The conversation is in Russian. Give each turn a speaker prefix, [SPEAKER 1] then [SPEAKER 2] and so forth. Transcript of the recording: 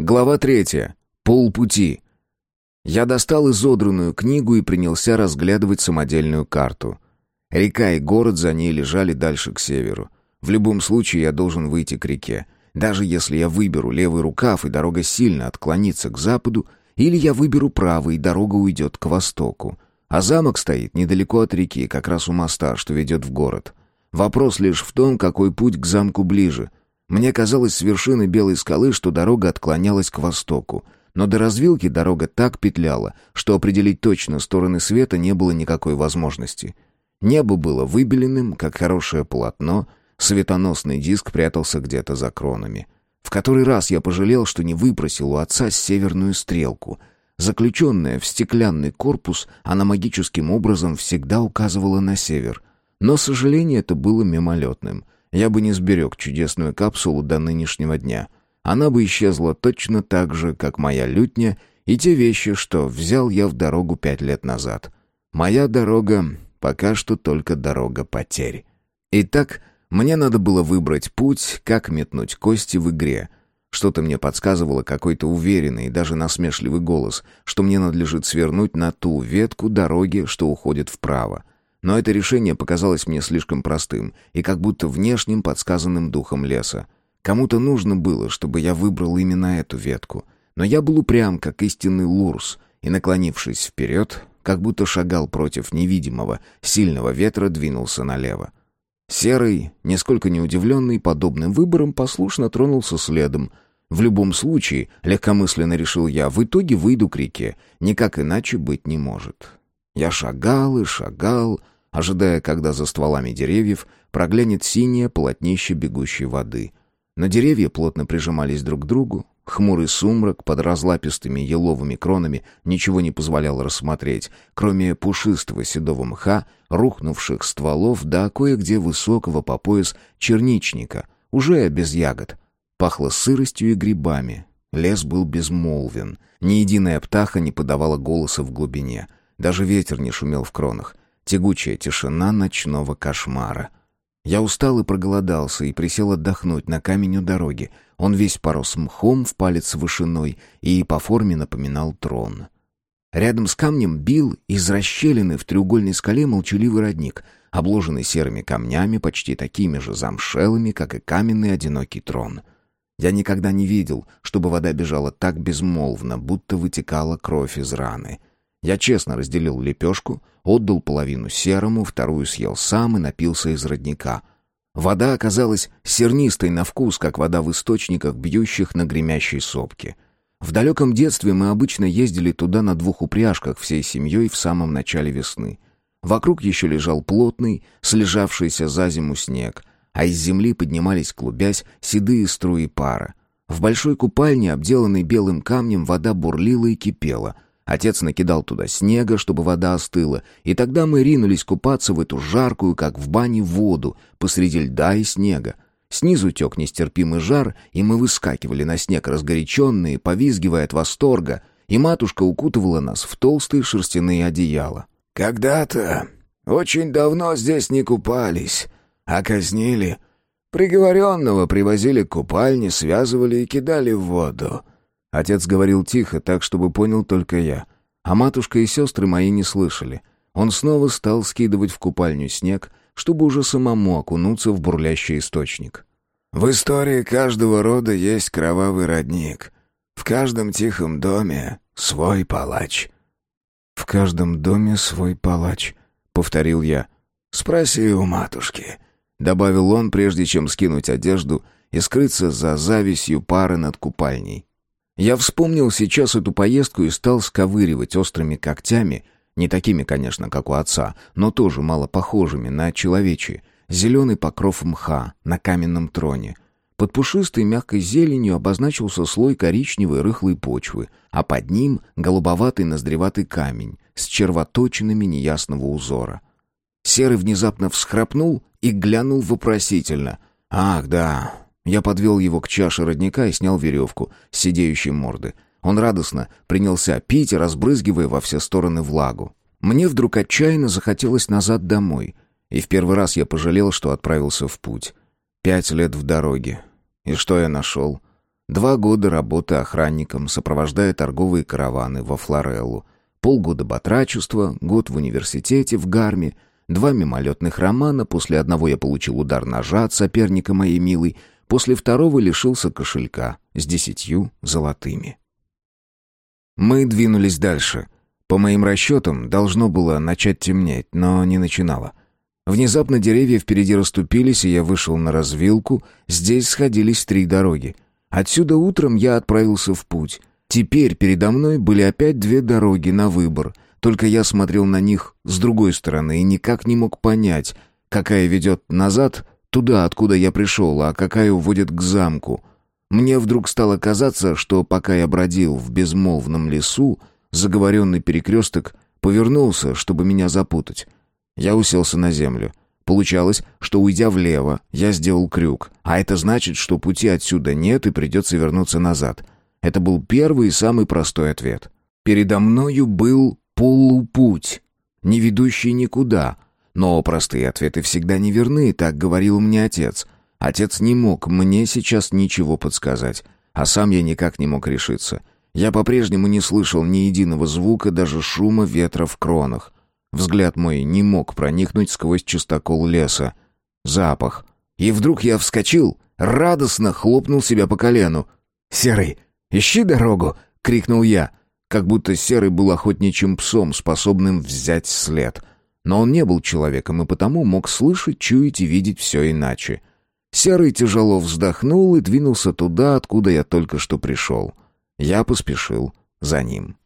[SPEAKER 1] Глава третья. Полпути. Я достал изодранную книгу и принялся разглядывать самодельную карту. Река и город за ней лежали дальше к северу. В любом случае я должен выйти к реке. Даже если я выберу левый рукав и дорога сильно отклонится к западу, или я выберу правый и дорога уйдет к востоку. А замок стоит недалеко от реки, как раз у моста, что ведет в город. Вопрос лишь в том, какой путь к замку ближе. Мне казалось с вершины белой скалы, что дорога отклонялась к востоку. Но до развилки дорога так петляла, что определить точно стороны света не было никакой возможности. Небо было выбеленным, как хорошее полотно, светоносный диск прятался где-то за кронами. В который раз я пожалел, что не выпросил у отца северную стрелку. Заключенная в стеклянный корпус, она магическим образом всегда указывала на север. Но сожаление это было мимолетным — я бы не сберег чудесную капсулу до нынешнего дня. Она бы исчезла точно так же, как моя лютня и те вещи, что взял я в дорогу пять лет назад. Моя дорога пока что только дорога потерь. Итак, мне надо было выбрать путь, как метнуть кости в игре. Что-то мне подсказывало какой-то уверенный и даже насмешливый голос, что мне надлежит свернуть на ту ветку дороги, что уходит вправо. Но это решение показалось мне слишком простым и как будто внешним подсказанным духом леса. Кому-то нужно было, чтобы я выбрал именно эту ветку. Но я был упрям, как истинный лурс, и, наклонившись вперед, как будто шагал против невидимого, сильного ветра, двинулся налево. Серый, нисколько не удивленный подобным выбором, послушно тронулся следом. В любом случае, легкомысленно решил я, в итоге выйду к реке, никак иначе быть не может. Я шагал и шагал, ожидая, когда за стволами деревьев проглянет синее полотнище бегущей воды. На деревья плотно прижимались друг к другу, хмурый сумрак под разлапистыми еловыми кронами ничего не позволял рассмотреть, кроме пушистого седого мха, рухнувших стволов да кое-где высокого по пояс черничника, уже без ягод. Пахло сыростью и грибами. Лес был безмолвен, ни единая птаха не подавала голоса в глубине — даже ветер не шумел в кронах. Тягучая тишина ночного кошмара. Я устал и проголодался, и присел отдохнуть на камень у дороги. Он весь порос мхом в палец вышиной и по форме напоминал трон. Рядом с камнем бил из расщелины в треугольной скале молчаливый родник, обложенный серыми камнями, почти такими же замшелыми, как и каменный одинокий трон. Я никогда не видел, чтобы вода бежала так безмолвно, будто вытекала кровь из раны. Я честно разделил лепешку, отдал половину серому, вторую съел сам и напился из родника. Вода оказалась сернистой на вкус, как вода в источниках, бьющих на гремящей сопке. В далеком детстве мы обычно ездили туда на двух упряжках всей семьей в самом начале весны. Вокруг еще лежал плотный, слежавшийся за зиму снег, а из земли поднимались, клубясь, седые струи пара. В большой купальне, обделанной белым камнем, вода бурлила и кипела — Отец накидал туда снега, чтобы вода остыла, и тогда мы ринулись купаться в эту жаркую, как в бане, воду посреди льда и снега. Снизу тек нестерпимый жар, и мы выскакивали на снег разгоряченные, повизгивая от восторга, и матушка укутывала нас в толстые шерстяные одеяла. «Когда-то, очень давно здесь не купались, а казнили. Приговоренного привозили к купальне, связывали и кидали в воду. Отец говорил тихо, так, чтобы понял только я. А матушка и сестры мои не слышали. Он снова стал скидывать в купальню снег, чтобы уже самому окунуться в бурлящий источник. «В истории каждого рода есть кровавый родник. В каждом тихом доме свой палач». «В каждом доме свой палач», — повторил я. «Спроси у матушки», — добавил он, прежде чем скинуть одежду и скрыться за завистью пары над купальней. Я вспомнил сейчас эту поездку и стал сковыривать острыми когтями, не такими, конечно, как у отца, но тоже мало похожими на человечьи, зеленый покров мха на каменном троне. Под пушистой мягкой зеленью обозначился слой коричневой рыхлой почвы, а под ним голубоватый ноздреватый камень с червоточинами неясного узора. Серый внезапно всхрапнул и глянул вопросительно. «Ах, да, я подвел его к чаше родника и снял веревку с сидеющей морды. Он радостно принялся пить, разбрызгивая во все стороны влагу. Мне вдруг отчаянно захотелось назад домой. И в первый раз я пожалел, что отправился в путь. Пять лет в дороге. И что я нашел? Два года работы охранником, сопровождая торговые караваны во Флореллу. Полгода батрачества, год в университете в Гарме, два мимолетных романа, после одного я получил удар ножа от соперника моей милой, после второго лишился кошелька с десятью золотыми. Мы двинулись дальше. По моим расчетам, должно было начать темнеть, но не начинало. Внезапно деревья впереди расступились, и я вышел на развилку. Здесь сходились три дороги. Отсюда утром я отправился в путь. Теперь передо мной были опять две дороги на выбор. Только я смотрел на них с другой стороны и никак не мог понять, какая ведет назад, туда, откуда я пришел, а какая уводит к замку. Мне вдруг стало казаться, что пока я бродил в безмолвном лесу, заговоренный перекресток повернулся, чтобы меня запутать. Я уселся на землю. Получалось, что уйдя влево, я сделал крюк, а это значит, что пути отсюда нет и придется вернуться назад. Это был первый и самый простой ответ. Передо мною был полупуть, не ведущий никуда. Но простые ответы всегда не верны, так говорил мне отец. Отец не мог мне сейчас ничего подсказать, а сам я никак не мог решиться. Я по-прежнему не слышал ни единого звука, даже шума ветра в кронах. Взгляд мой не мог проникнуть сквозь чистокол леса. Запах. И вдруг я вскочил, радостно хлопнул себя по колену. «Серый, ищи дорогу!» — крикнул я. Как будто Серый был охотничьим псом, способным взять след. Но он не был человеком и потому мог слышать, чуять и видеть все иначе. Серый тяжело вздохнул и двинулся туда, откуда я только что пришел. Я поспешил за ним.